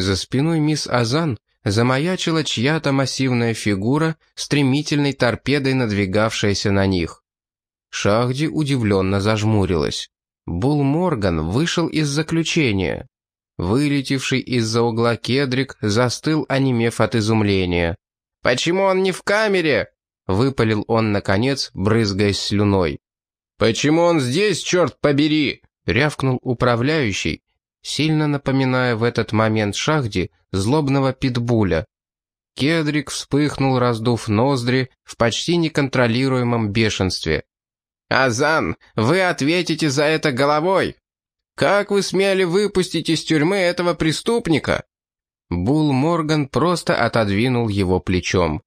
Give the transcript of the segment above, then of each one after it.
За спиной мисс Азан замаячила чья-то массивная фигура, стремительной торпедой надвигавшаяся на них. Шахди удивленно зажмурилась. Бул Морган вышел из заключения. Вылетевший из-за угла кедрик застыл, онемев от изумления. «Почему он не в камере?» — выпалил он, наконец, брызгаясь слюной. «Почему он здесь, черт побери?» — рявкнул управляющий, сильно напоминая в этот момент Шахди злобного питбуля. Кедрик вспыхнул, раздув ноздри, в почти неконтролируемом бешенстве. «Азан, вы ответите за это головой! Как вы смели выпустить из тюрьмы этого преступника?» Бул Морган просто отодвинул его плечом.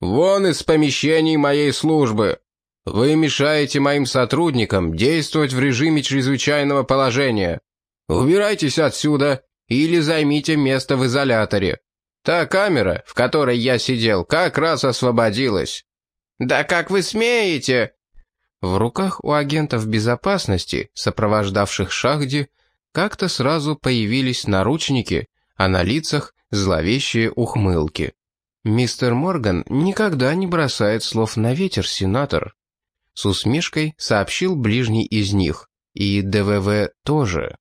«Вон из помещений моей службы! Вы мешаете моим сотрудникам действовать в режиме чрезвычайного положения. Убирайтесь отсюда или займите место в изоляторе. Та камера, в которой я сидел, как раз освободилась». «Да как вы смеете?» В руках у агентов безопасности, сопровождавших Шахди, как-то сразу появились наручники, а на лицах зловещие ухмылки. «Мистер Морган никогда не бросает слов на ветер, сенатор», с усмешкой сообщил ближний из них, и ДВВ тоже.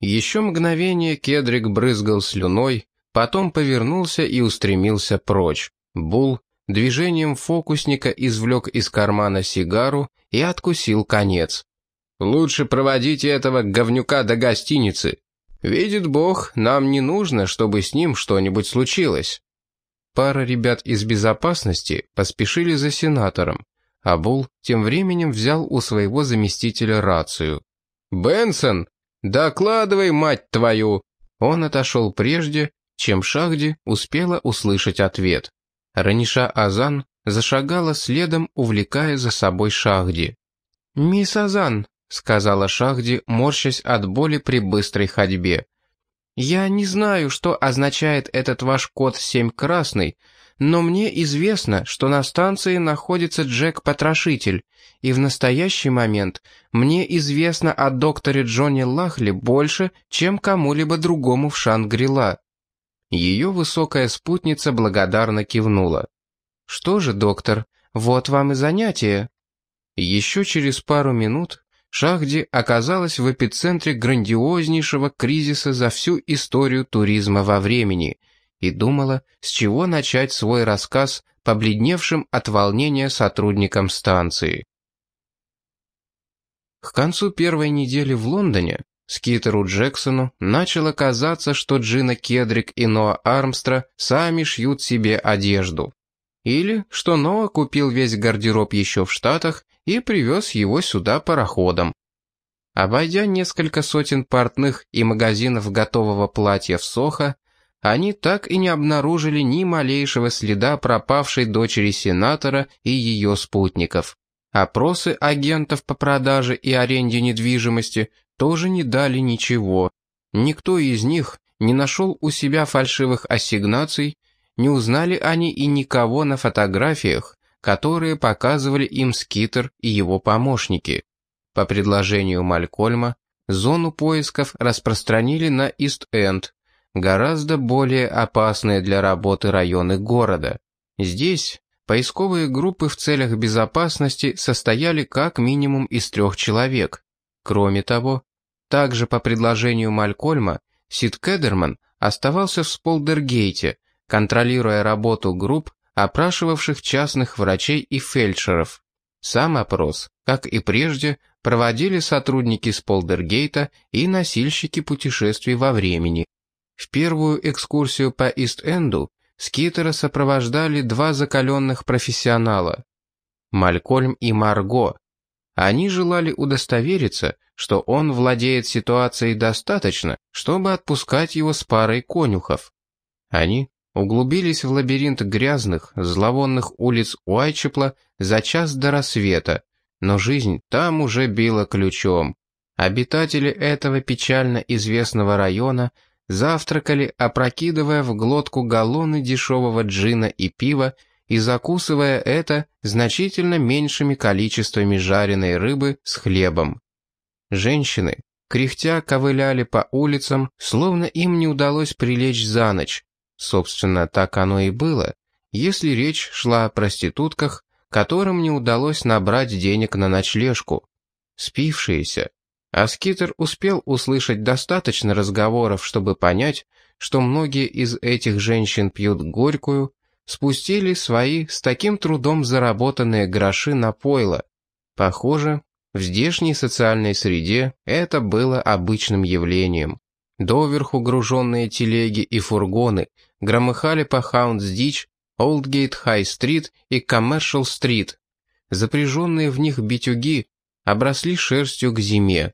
Еще мгновение Кедрик брызгал слюной, потом повернулся и устремился прочь. Бул движением фокусника извлек из кармана сигару и откусил конец. «Лучше проводите этого говнюка до гостиницы. Видит Бог, нам не нужно, чтобы с ним что-нибудь случилось». Пара ребят из безопасности поспешили за сенатором, а Бул тем временем взял у своего заместителя рацию. «Бенсон, докладывай, мать твою!» Он отошел прежде, чем Шахди успела услышать ответ. Раниша Азан зашагала следом, увлекая за собой Шахди. «Мисс Азан», — сказала Шахди, морщась от боли при быстрой ходьбе. «Я не знаю, что означает этот ваш код «семь красный», но мне известно, что на станции находится Джек-потрошитель, и в настоящий момент мне известно о докторе Джонни Лахли больше, чем кому-либо другому в Шангрила. Ее высокая спутница благодарно кивнула. «Что же, доктор, вот вам и занятие». Еще через пару минут Шахди оказалась в эпицентре грандиознейшего кризиса за всю историю туризма во времени и думала, с чего начать свой рассказ побледневшим от волнения сотрудникам станции. К концу первой недели в Лондоне Скитеру Джексону начало казаться, что Джина Кедрик и Ноа Армстра сами шьют себе одежду. Или что Ноа купил весь гардероб еще в Штатах и привез его сюда пароходом. Обойдя несколько сотен портных и магазинов готового платья в Сохо, они так и не обнаружили ни малейшего следа пропавшей дочери сенатора и ее спутников. Опросы агентов по продаже и аренде недвижимости тоже не дали ничего. Никто из них не нашел у себя фальшивых ассигнаций, не узнали они и никого на фотографиях, которые показывали им Скитер и его помощники. По предложению Малькольма, зону поисков распространили на Ист-Энд, гораздо более опасные для работы районы города. Здесь поисковые группы в целях безопасности состояли как минимум из трех человек. Кроме того, также по предложению Малькольма, Сид Кедерман оставался в Сполдергейте, контролируя работу групп, опрашивавших частных врачей и фельдшеров. Сам опрос, как и прежде, проводили сотрудники Сполдергейта и носильщики путешествий во времени. В первую экскурсию по Ист-Энду Скитера сопровождали два закаленных профессионала – Малькольм и Марго, они желали удостовериться, что он владеет ситуацией достаточно, чтобы отпускать его с парой конюхов. Они углубились в лабиринт грязных, зловонных улиц Уайчепла за час до рассвета, но жизнь там уже била ключом. Обитатели этого печально известного района завтракали, опрокидывая в глотку галлоны дешевого джина и пива и закусывая это значительно меньшими количествами жареной рыбы с хлебом. Женщины, кряхтя ковыляли по улицам, словно им не удалось прилечь за ночь. Собственно, так оно и было, если речь шла о проститутках, которым не удалось набрать денег на ночлежку. Спившиеся. А Скитер успел услышать достаточно разговоров, чтобы понять, что многие из этих женщин пьют горькую, спустили свои с таким трудом заработанные гроши на пойло. Похоже, в здешней социальной среде это было обычным явлением. Доверху груженные телеги и фургоны громыхали по Хаундс-Дич, Олдгейт Хай-стрит и Коммершал-стрит. Запряженные в них битюги обросли шерстью к зиме.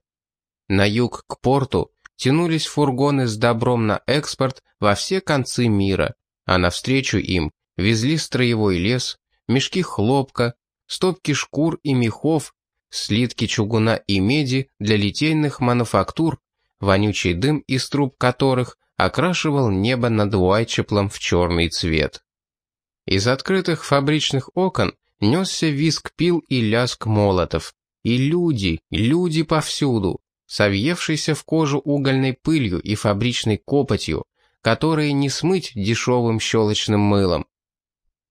На юг к порту тянулись фургоны с добром на экспорт во все концы мира, а навстречу им везли строевой лес, мешки хлопка, стопки шкур и мехов, слитки чугуна и меди для литейных мануфактур, вонючий дым из труб которых окрашивал небо над Уайчеплом в черный цвет. Из открытых фабричных окон несся виск пил и лязг молотов. И люди, люди повсюду, совьевшиеся в кожу угольной пылью и фабричной копотью, которые не смыть дешевым щелочным мылом.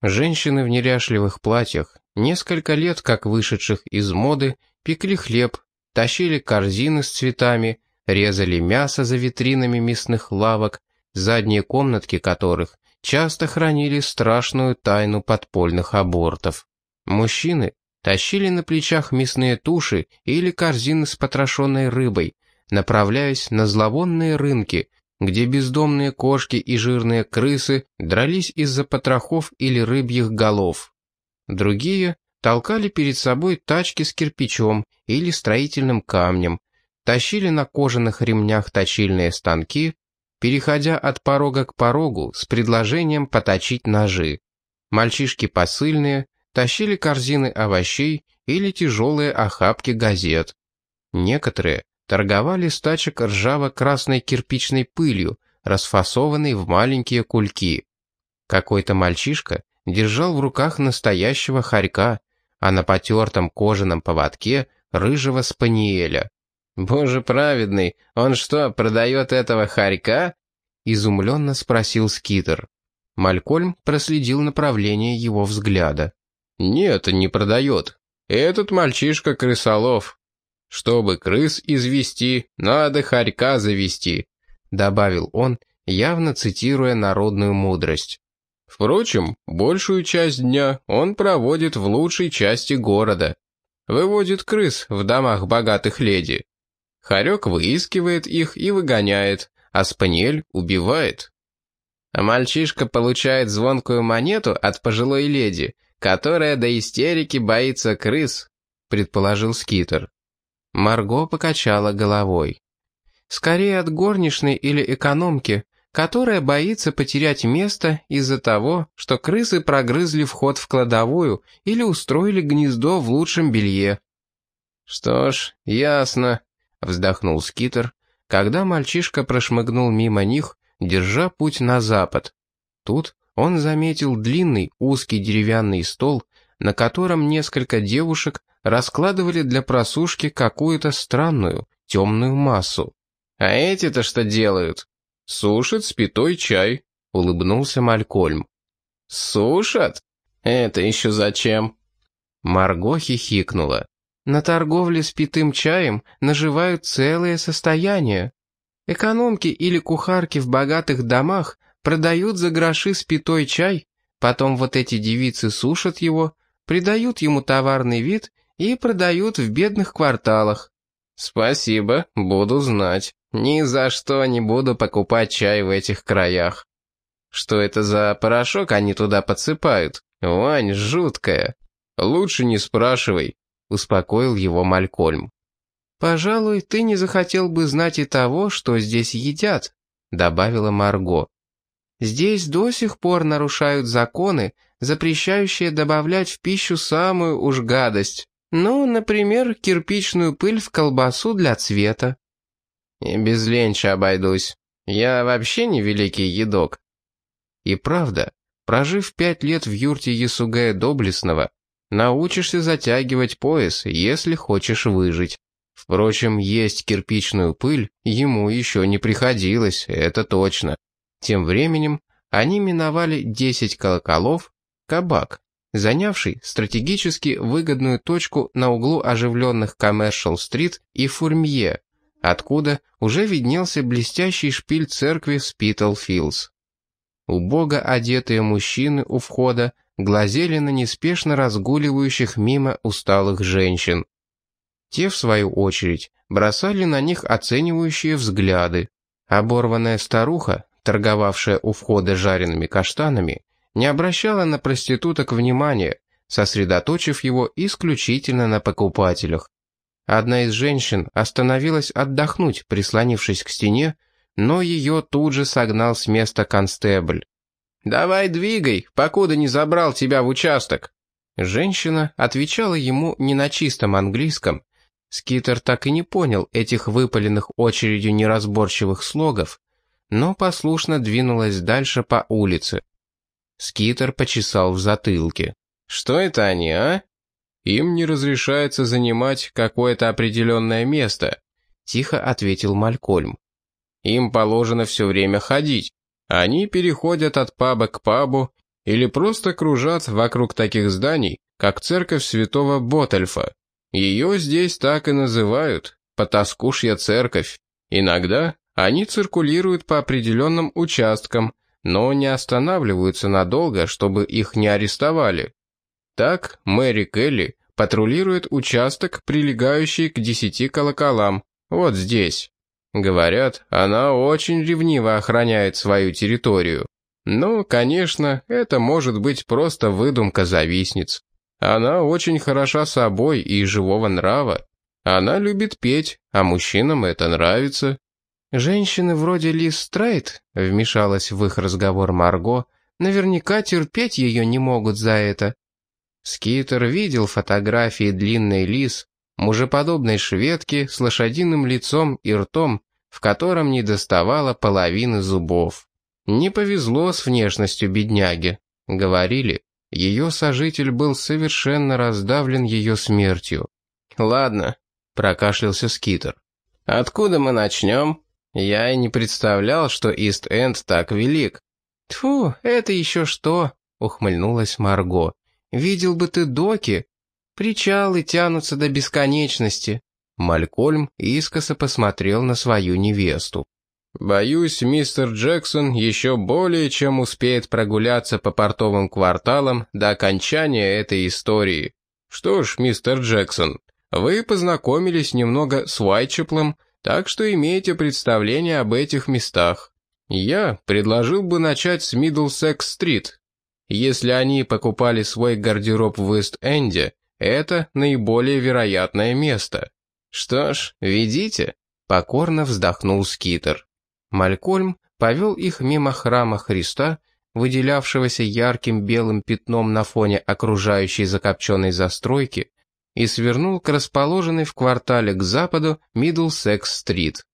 Женщины в неряшливых платьях, несколько лет как вышедших из моды, пекли хлеб, тащили корзины с цветами, резали мясо за витринами мясных лавок, задние комнатки которых часто хранили страшную тайну подпольных абортов. Мужчины тащили на плечах мясные туши или корзины с потрошенной рыбой, направляясь на зловонные рынки, где бездомные кошки и жирные крысы дрались из-за потрохов или рыбьих голов. Другие толкали перед собой тачки с кирпичом или строительным камнем, тащили на кожаных ремнях точильные станки, переходя от порога к порогу с предложением поточить ножи. Мальчишки посыльные тащили корзины овощей или тяжелые охапки газет. Некоторые торговали с тачек ржаво-красной кирпичной пылью, расфасованной в маленькие кульки. Какой-то мальчишка держал в руках настоящего хорька, а на потертом кожаном поводке рыжего спаниеля. «Боже праведный, он что, продает этого хорька?» — изумленно спросил Скитер. Малькольм проследил направление его взгляда. «Нет, не продает. Этот мальчишка крысолов. Чтобы крыс извести, надо хорька завести», — добавил он, явно цитируя народную мудрость. Впрочем, большую часть дня он проводит в лучшей части города. Выводит крыс в домах богатых леди. Хорек выискивает их и выгоняет, а спаниель убивает. А мальчишка получает звонкую монету от пожилой леди, которая до истерики боится крыс, предположил Скитер. Марго покачала головой. Скорее от горничной или экономки, которая боится потерять место из-за того, что крысы прогрызли вход в кладовую или устроили гнездо в лучшем белье. «Что ж, ясно», — вздохнул Скитер, когда мальчишка прошмыгнул мимо них, держа путь на запад. Тут он заметил длинный узкий деревянный стол, на котором несколько девушек раскладывали для просушки какую-то странную, темную массу. «А эти-то что делают?» «Сушат спитой чай», — улыбнулся Малькольм. «Сушат? Это еще зачем?» Марго хихикнула. «На торговле спитым чаем наживают целое состояние. Экономки или кухарки в богатых домах продают за гроши спитой чай, потом вот эти девицы сушат его, придают ему товарный вид и продают в бедных кварталах. Спасибо, буду знать. Ни за что не буду покупать чай в этих краях. Что это за порошок они туда подсыпают? Вань, жуткая. Лучше не спрашивай, успокоил его Малькольм. Пожалуй, ты не захотел бы знать и того, что здесь едят, добавила Марго. Здесь до сих пор нарушают законы, запрещающие добавлять в пищу самую уж гадость. Ну, например, кирпичную пыль в колбасу для цвета. И без ленча обойдусь. Я вообще не великий едок. И правда, прожив пять лет в юрте Ясугая Доблестного, научишься затягивать пояс, если хочешь выжить. Впрочем, есть кирпичную пыль ему еще не приходилось, это точно. Тем временем они миновали 10 колоколов, кабак, занявший стратегически выгодную точку на углу оживленных Коммершал-стрит и Фурмье, откуда уже виднелся блестящий шпиль церкви Спитл-Филдс. Убого одетые мужчины у входа глазели на неспешно разгуливающих мимо усталых женщин. Те, в свою очередь, бросали на них оценивающие взгляды. Оборванная старуха, торговавшая у входа жареными каштанами, не обращала на проституток внимания, сосредоточив его исключительно на покупателях. Одна из женщин остановилась отдохнуть, прислонившись к стене, но ее тут же согнал с места констебль. «Давай двигай, покуда не забрал тебя в участок». Женщина отвечала ему не на чистом английском. Скитер так и не понял этих выпаленных очередью неразборчивых слогов, но послушно двинулась дальше по улице. Скитер почесал в затылке. «Что это они, а?» «Им не разрешается занимать какое-то определенное место», — тихо ответил Малькольм. «Им положено все время ходить. Они переходят от паба к пабу или просто кружат вокруг таких зданий, как церковь святого Ботальфа. Ее здесь так и называют — потаскушья церковь. Иногда они циркулируют по определенным участкам, но не останавливаются надолго, чтобы их не арестовали. Так Мэри Келли патрулирует участок, прилегающий к десяти колоколам, вот здесь. Говорят, она очень ревниво охраняет свою территорию. Ну, конечно, это может быть просто выдумка завистниц. Она очень хороша собой и живого нрава. Она любит петь, а мужчинам это нравится. Женщины вроде Лиз Страйт, вмешалась в их разговор Марго, наверняка терпеть ее не могут за это. Скитер видел фотографии длинной Лиз, мужеподобной шведки с лошадиным лицом и ртом, в котором не доставало половины зубов. Не повезло с внешностью бедняги. Говорили, ее сожитель был совершенно раздавлен ее смертью. «Ладно», — прокашлялся Скитер. «Откуда мы начнем?» «Я и не представлял, что Ист-Энд так велик». «Тьфу, это еще что?» — ухмыльнулась Марго. «Видел бы ты доки. Причалы тянутся до бесконечности». Малькольм искоса посмотрел на свою невесту. «Боюсь, мистер Джексон еще более чем успеет прогуляться по портовым кварталам до окончания этой истории. Что ж, мистер Джексон, вы познакомились немного с Уайтчеплом, так что имеете представление об этих местах. Я предложил бы начать с Миддлсекс-стрит, если они покупали свой гардероб в Ист-Энде, это наиболее вероятное место. Что ж, ведите, покорно вздохнул Скитер. Малькольм повел их мимо храма Христа, выделявшегося ярким белым пятном на фоне окружающей закопченной застройки, и свернул к расположенной в квартале к западу Миддлсекс-стрит.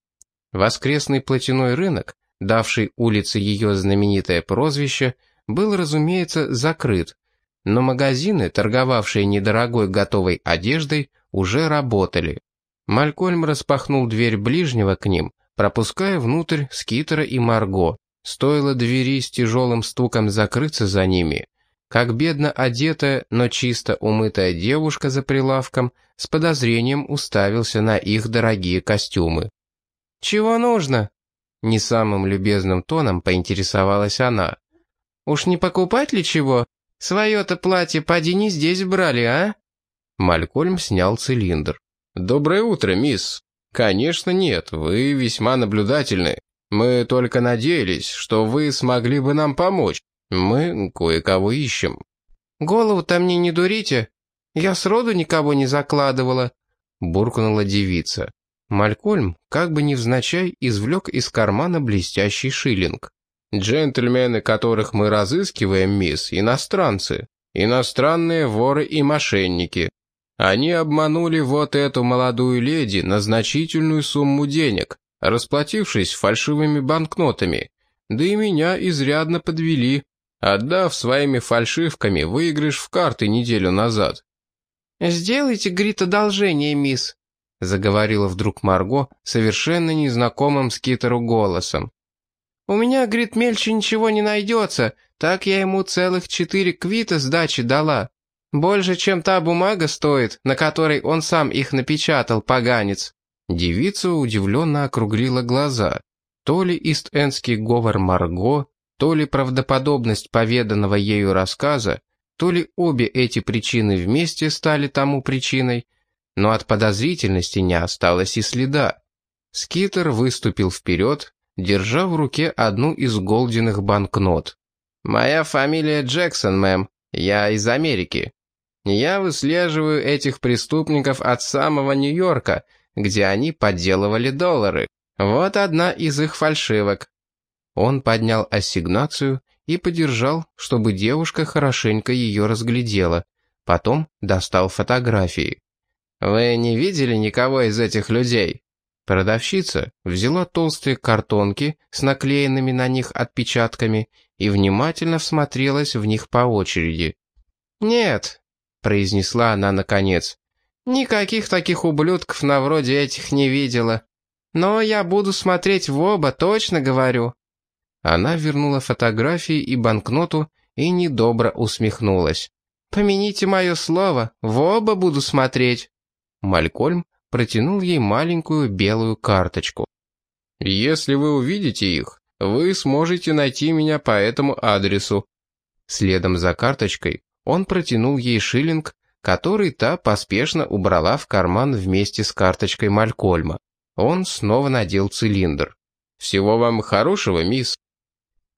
Воскресный платяной рынок, давший улице ее знаменитое прозвище, был, разумеется, закрыт, но магазины, торговавшие недорогой готовой одеждой, уже работали. Малькольм распахнул дверь ближнего к ним, пропуская внутрь Скитера и Марго. Стоило двери с тяжелым стуком закрыться за ними, как бедно одетая, но чисто умытая девушка за прилавком с подозрением уставился на их дорогие костюмы. «Чего нужно?» Не самым любезным тоном поинтересовалась она. Уж не покупать ли чего? Свое-то платье поди не здесь брали, а?» Малькольм снял цилиндр. «Доброе утро, мисс. Конечно нет, вы весьма наблюдательны. Мы только надеялись, что вы смогли бы нам помочь. Мы кое-кого ищем». «Голову-то мне не дурите. Я сроду никого не закладывала», — буркнула девица. Малькольм, как бы невзначай, извлек из кармана блестящий шиллинг. Джентльмены, которых мы разыскиваем, мисс, иностранцы. Иностранные воры и мошенники. Они обманули вот эту молодую леди на значительную сумму денег, расплатившись фальшивыми банкнотами. Да и меня изрядно подвели, отдав своими фальшивками выигрыш в карты неделю назад. «Сделайте, Грит, одолжение, мисс», — заговорила вдруг Марго совершенно незнакомым Скитеру голосом. «У меня, говорит, мельче ничего не найдется, так я ему целых четыре квита сдачи дала. Больше, чем та бумага стоит, на которой он сам их напечатал, поганец». Девица удивленно округлила глаза. То ли ист-эндский говор Марго, то ли правдоподобность поведанного ею рассказа, то ли обе эти причины вместе стали тому причиной, но от подозрительности не осталось и следа. Скитер выступил вперед, держа в руке одну из голденных банкнот. «Моя фамилия Джексон, мэм. Я из Америки. Я выслеживаю этих преступников от самого Нью-Йорка, где они подделывали доллары. Вот одна из их фальшивок». Он поднял ассигнацию и подержал, чтобы девушка хорошенько ее разглядела. Потом достал фотографии. «Вы не видели никого из этих людей?» Продавщица взяла толстые картонки с наклеенными на них отпечатками и внимательно всмотрелась в них по очереди. «Нет», — произнесла она наконец, — «никаких таких ублюдков на вроде этих не видела. Но я буду смотреть в оба, точно говорю». Она вернула фотографии и банкноту и недобро усмехнулась. «Помяните мое слово, в оба буду смотреть». Малькольм протянул ей маленькую белую карточку. «Если вы увидите их, вы сможете найти меня по этому адресу». Следом за карточкой он протянул ей шиллинг, который та поспешно убрала в карман вместе с карточкой Малькольма. Он снова надел цилиндр. «Всего вам хорошего, мисс».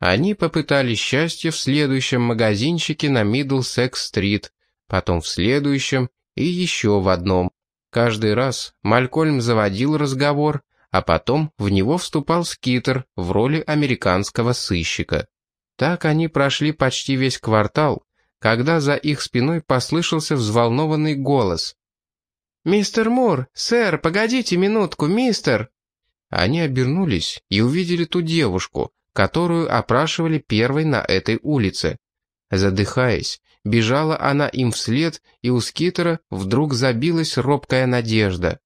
Они попытались счастье в следующем магазинчике на Миддлсекс-стрит, потом в следующем и еще в одном. Каждый раз Малькольм заводил разговор, а потом в него вступал Скитер в роли американского сыщика. Так они прошли почти весь квартал, когда за их спиной послышался взволнованный голос. «Мистер Мур, сэр, погодите минутку, мистер!» Они обернулись и увидели ту девушку, которую опрашивали первой на этой улице. Задыхаясь, Бежала она им вслед, и у скитера вдруг забилась робкая надежда.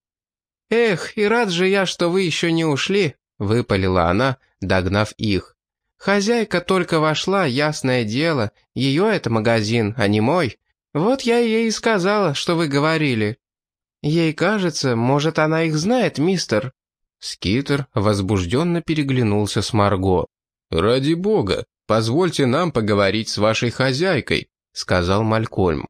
«Эх, и рад же я, что вы еще не ушли», — выпалила она, догнав их. «Хозяйка только вошла, ясное дело, ее это магазин, а не мой. Вот я ей и сказала, что вы говорили». «Ей кажется, может, она их знает, мистер». Скитер возбужденно переглянулся с Марго. «Ради бога, позвольте нам поговорить с вашей хозяйкой», сказал Малькольм.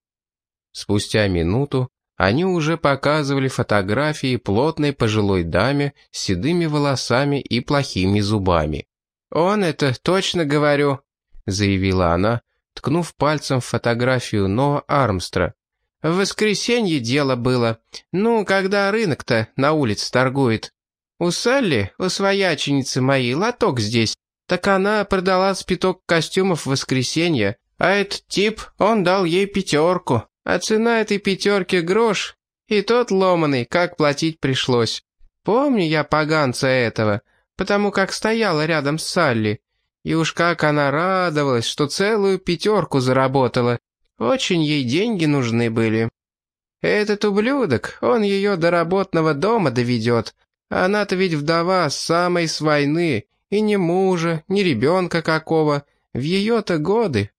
Спустя минуту они уже показывали фотографии плотной пожилой даме с седыми волосами и плохими зубами. «Он это, точно говорю», — заявила она, ткнув пальцем в фотографию Ноа Армстра. «В воскресенье дело было. Ну, когда рынок-то на улице торгует. У Салли, у свояченицы моей, лоток здесь. Так она продала спиток костюмов в воскресенье, а этот тип, он дал ей пятерку, а цена этой пятерки грош, и тот ломаный, как платить пришлось. Помню я поганца этого, потому как стояла рядом с Салли, и уж как она радовалась, что целую пятерку заработала. Очень ей деньги нужны были. Этот ублюдок, он ее до работного дома доведет. Она-то ведь вдова самой с войны, и ни мужа, ни ребенка какого. В ее-то годы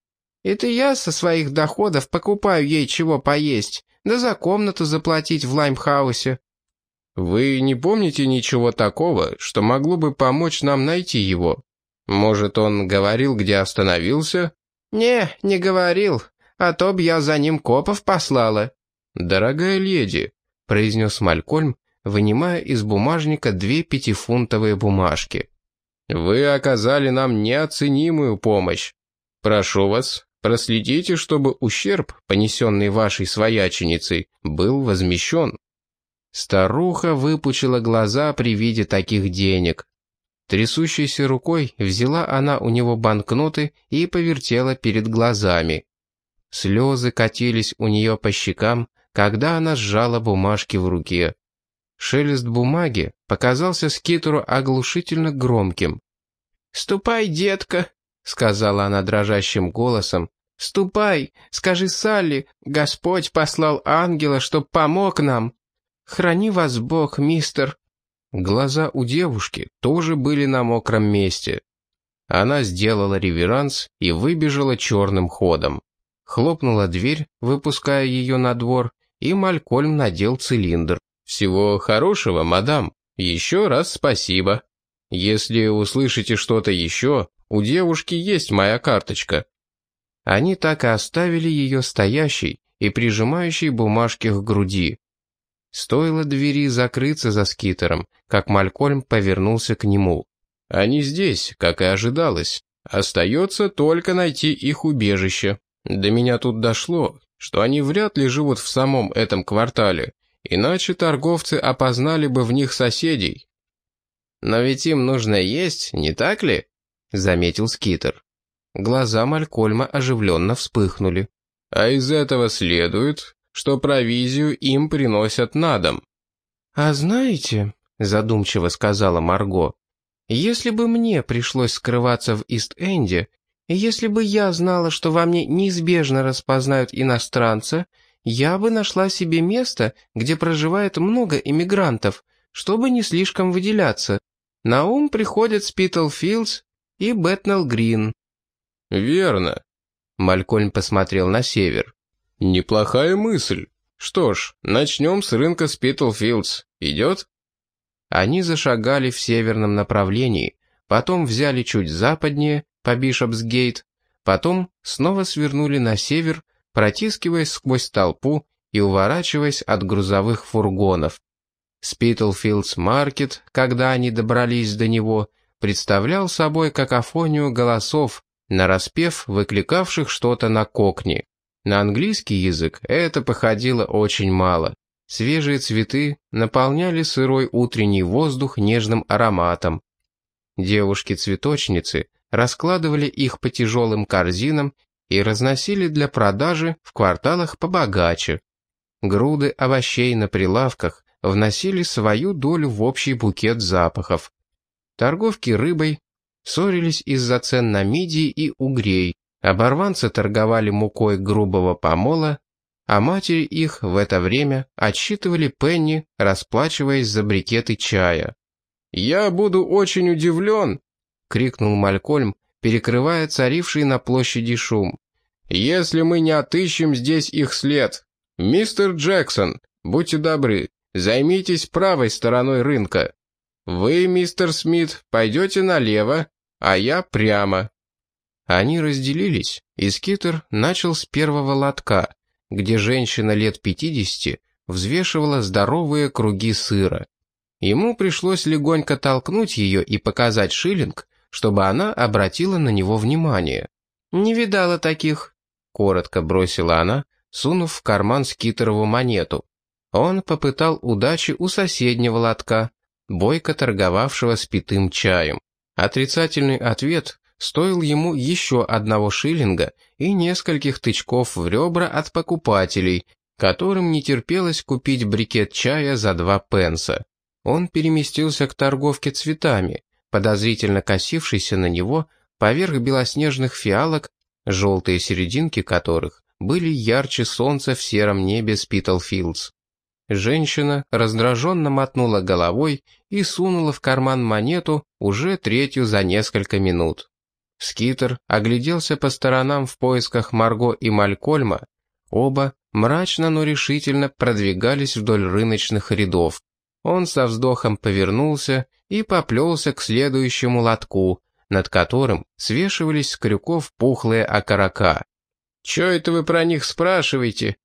это я со своих доходов покупаю ей чего поесть, да за комнату заплатить в Лаймхаусе». «Вы не помните ничего такого, что могло бы помочь нам найти его? Может, он говорил, где остановился?» «Не, не говорил, а то б я за ним копов послала». «Дорогая леди», — произнес Малькольм, вынимая из бумажника две пятифунтовые бумажки. «Вы оказали нам неоценимую помощь. Прошу вас, Проследите, чтобы ущерб, понесенный вашей свояченицей, был возмещен». Старуха выпучила глаза при виде таких денег. Трясущейся рукой взяла она у него банкноты и повертела перед глазами. Слезы катились у нее по щекам, когда она сжала бумажки в руке. Шелест бумаги показался Скитеру оглушительно громким. «Ступай, детка!» сказала она дрожащим голосом. «Ступай, скажи Салли, Господь послал ангела, чтоб помог нам». Храни вас Бог, мистер». Глаза у девушки тоже были на мокром месте. Она сделала реверанс и выбежала черным ходом. Хлопнула дверь, выпуская ее на двор, и Малькольм надел цилиндр. «Всего хорошего, мадам. Еще раз спасибо. Если услышите что-то еще, у девушки есть моя карточка». Они так и оставили ее стоящей и прижимающей бумажки к груди. Стоило двери закрыться за скитером, как Малькольм повернулся к нему. «Они здесь, как и ожидалось. Остается только найти их убежище. До меня тут дошло, что они вряд ли живут в самом этом квартале, иначе торговцы опознали бы в них соседей». «Но ведь им нужно есть, не так ли?» — заметил Скитер. Глаза Малькольма оживленно вспыхнули. «А из этого следует, что провизию им приносят на дом». «А знаете», — задумчиво сказала Марго, «если бы мне пришлось скрываться в Ист-Энде, если бы я знала, что во мне неизбежно распознают иностранца, я бы нашла себе место, где проживает много иммигрантов, чтобы не слишком выделяться. На ум приходят Спитлфилдс и Бэтнелл Грин». «Верно». Малькольм посмотрел на север. «Неплохая мысль. Что ж, начнем с рынка Спитлфилдс. Идет?» Они зашагали в северном направлении, потом взяли чуть западнее, по Бишопсгейт, потом снова свернули на север, протискиваясь сквозь толпу и уворачиваясь от грузовых фургонов. Спитлфилдс Маркет, когда они добрались до него, представлял собой какофонию голосов, нараспев выкликавших что-то на кокни. На английский язык это походило очень мало. Свежие цветы наполняли сырой утренний воздух нежным ароматом. Девушки-цветочницы раскладывали их по тяжелым корзинам и разносили для продажи в кварталах побогаче. Груды овощей на прилавках вносили свою долю в общий букет запахов. Торговки рыбой ссорились из-за цен на мидии и угрей, оборванцы торговали мукой грубого помола, а матери их в это время отсчитывали пенни, расплачиваясь за брикеты чая. «Я буду очень удивлен», — крикнул Малькольм, перекрывая царивший на площади шум. «Если мы не отыщем здесь их след. Мистер Джексон, будьте добры, займитесь правой стороной рынка. Вы, мистер Смит, пойдете налево, а я прямо». Они разделились, и Скитер начал с первого лотка, где женщина лет пятидесяти взвешивала здоровые круги сыра. Ему пришлось легонько толкнуть ее и показать шиллинг, чтобы она обратила на него внимание. «Не видала таких», — коротко бросила она, сунув в карман Скитерову монету. Он попытал удачи у соседнего лотка, бойко торговавшего спитым чаем. Отрицательный ответ стоил ему еще одного шиллинга и нескольких тычков в ребра от покупателей, которым не терпелось купить брикет чая за два пенса. Он переместился к торговке цветами, подозрительно косившейся на него поверх белоснежных фиалок, желтые серединки которых были ярче солнца в сером небе Спитлфилдс. Женщина раздраженно мотнула головой и сунула в карман монету уже третью за несколько минут. Скитер огляделся по сторонам в поисках Марго и Малькольма. Оба мрачно, но решительно продвигались вдоль рыночных рядов. Он со вздохом повернулся и поплелся к следующему лотку, над которым свешивались с крюков пухлые окорока. «Чё это вы про них спрашиваете?»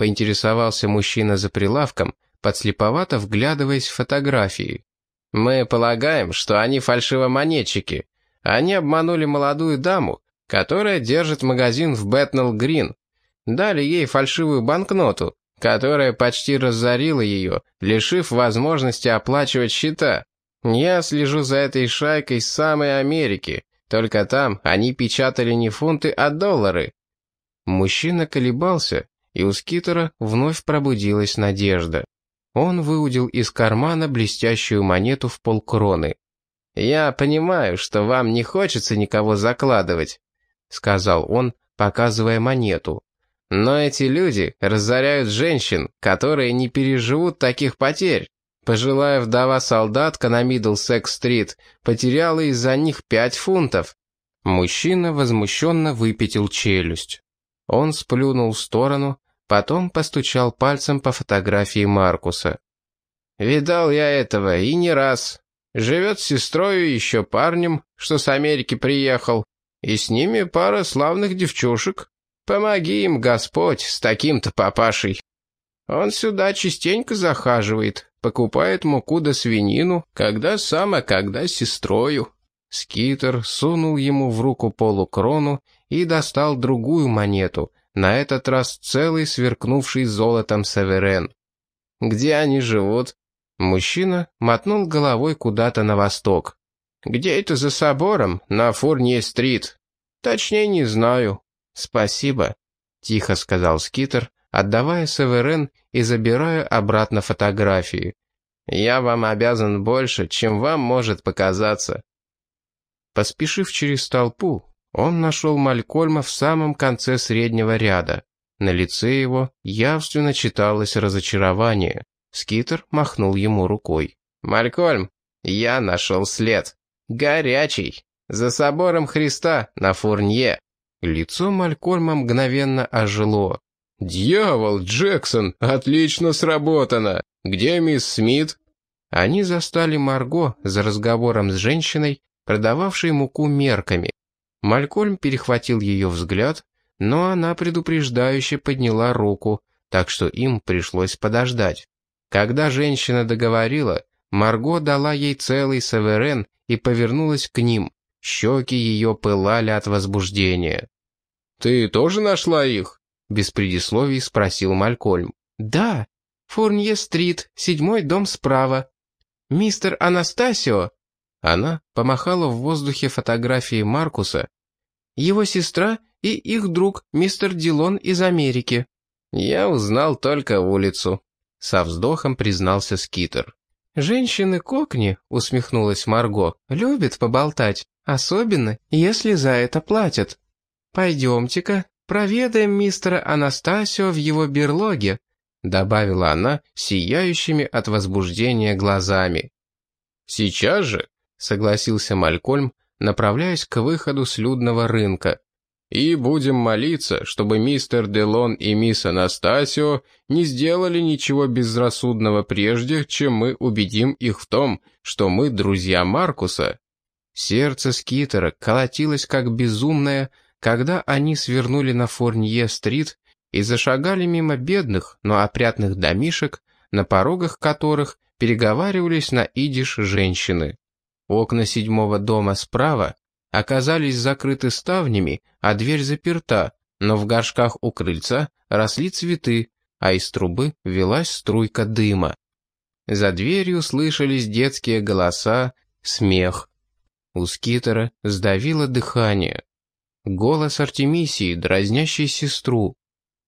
поинтересовался мужчина за прилавком, подслеповато вглядываясь в фотографии. «Мы полагаем, что они фальшивомонетчики. Они обманули молодую даму, которая держит магазин в Бэтнелл Грин. Дали ей фальшивую банкноту, которая почти разорила ее, лишив возможности оплачивать счета. Я слежу за этой шайкой с самой Америки, только там они печатали не фунты, а доллары». Мужчина колебался, и у Скитера вновь пробудилась надежда. Он выудил из кармана блестящую монету в полкроны. «Я понимаю, что вам не хочется никого закладывать», — сказал он, показывая монету. Но эти люди разоряют женщин, которые не переживут таких потерь. Пожилая вдова-солдатка на Миддлсекс-стрит потеряла из-за них пять фунтов. Мужчина возмущенно выпятил челюсть. Он сплюнул в сторону, потом постучал пальцем по фотографии Маркуса. «Видал я этого и не раз. Живет с сестрой и еще парнем, что с Америки приехал, и с ними пара славных девчушек. Помоги им, Господь, с таким-то папашей. Он сюда частенько захаживает, покупает муку да свинину, когда сам, а когда сестрою». Скитер сунул ему в руку полукрону и достал другую монету, на этот раз целый сверкнувший золотом саверен. «Где они живут?» Мужчина мотнул головой куда-то на восток. «Где это за собором? На Фурнье-стрит?» «Точнее не знаю». «Спасибо», — тихо сказал Скитер, отдавая Северен и забирая обратно фотографии. «Я вам обязан больше, чем вам может показаться». Поспешив через толпу, он нашел Малькольма в самом конце среднего ряда. На лице его явственно читалось разочарование. Скитер махнул ему рукой. «Малькольм, я нашел след. Горячий. За собором Христа на Фурнье». Лицо Малькольма мгновенно ожило. «Дьявол, Джексон, отлично сработано! Где мисс Смит?» Они застали Марго за разговором с женщиной, продававшей муку мерками. Малькольм перехватил ее взгляд, но она предупреждающе подняла руку, так что им пришлось подождать. Когда женщина договорила, Марго дала ей целый саверен и повернулась к ним. Щеки ее пылали от возбуждения. «Ты тоже нашла их?» без предисловий спросил Малькольм. «Да, Фурнье-стрит, седьмой дом справа. Мистер Анастасио...» Она помахала в воздухе фотографии Маркуса, его сестра и их друг, мистер Дилон из Америки. «Я узнал только улицу», — со вздохом признался Скитер. «Женщины-кокни», — усмехнулась Марго, — «любят поболтать, особенно, если за это платят. Пойдемте-ка, проведаем мистера Анастасио в его берлоге», добавила она сияющими от возбуждения глазами. «Сейчас же», — согласился Малькольм, направляясь к выходу с людного рынка. «И будем молиться, чтобы мистер Делон и мисс Анастасио не сделали ничего безрассудного прежде, чем мы убедим их в том, что мы друзья Маркуса». Сердце Скитера колотилось как безумное, когда они свернули на Форнье-стрит и зашагали мимо бедных, но опрятных домишек, на порогах которых переговаривались на идиш женщины. Окна седьмого дома справа оказались закрыты ставнями, а дверь заперта, но в горшках у крыльца росли цветы, а из трубы велась струйка дыма. За дверью слышались детские голоса, смех. У скитера сдавило дыхание. Голос Артемисии, дразнящей сестру.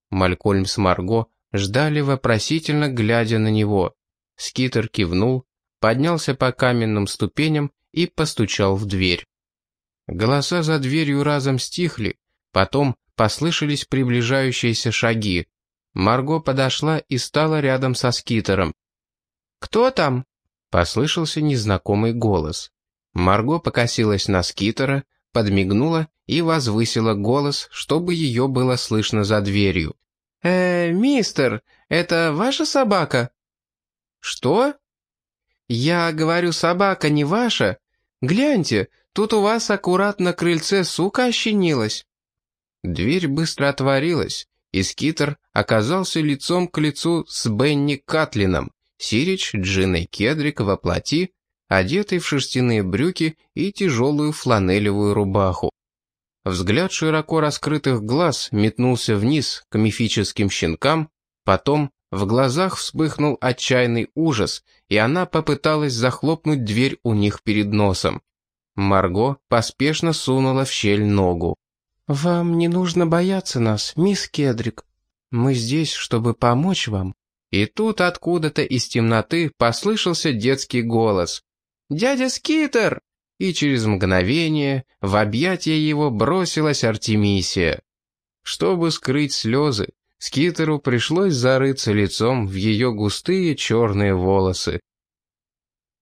Малькольм с Марго ждали вопросительно, глядя на него. Скитер кивнул, поднялся по каменным ступеням и постучал в дверь. Голоса за дверью разом стихли, потом послышались приближающиеся шаги. Марго подошла и стала рядом со скитером. «Кто там?» — послышался незнакомый голос. Марго покосилась на скитера, подмигнула и возвысила голос, чтобы ее было слышно за дверью. «Э, мистер, это ваша собака?» «Что?» «Я говорю, собака не ваша. Гляньте, тут у вас аккуратно крыльце сука ощенилась». Дверь быстро отворилась, и Скитер оказался лицом к лицу с Бенни Катлином, Сирич Джиной Кедрик во плоти одетый в шерстяные брюки и тяжелую фланелевую рубаху. Взгляд широко раскрытых глаз метнулся вниз к мифическим щенкам, потом в глазах вспыхнул отчаянный ужас, и она попыталась захлопнуть дверь у них перед носом. Марго поспешно сунула в щель ногу. «Вам не нужно бояться нас, мисс Кедрик. Мы здесь, чтобы помочь вам». И тут откуда-то из темноты послышался детский голос. «Дядя Скитер!» И через мгновение в объятия его бросилась Артемисия. Чтобы скрыть слезы, Скитеру пришлось зарыться лицом в ее густые черные волосы.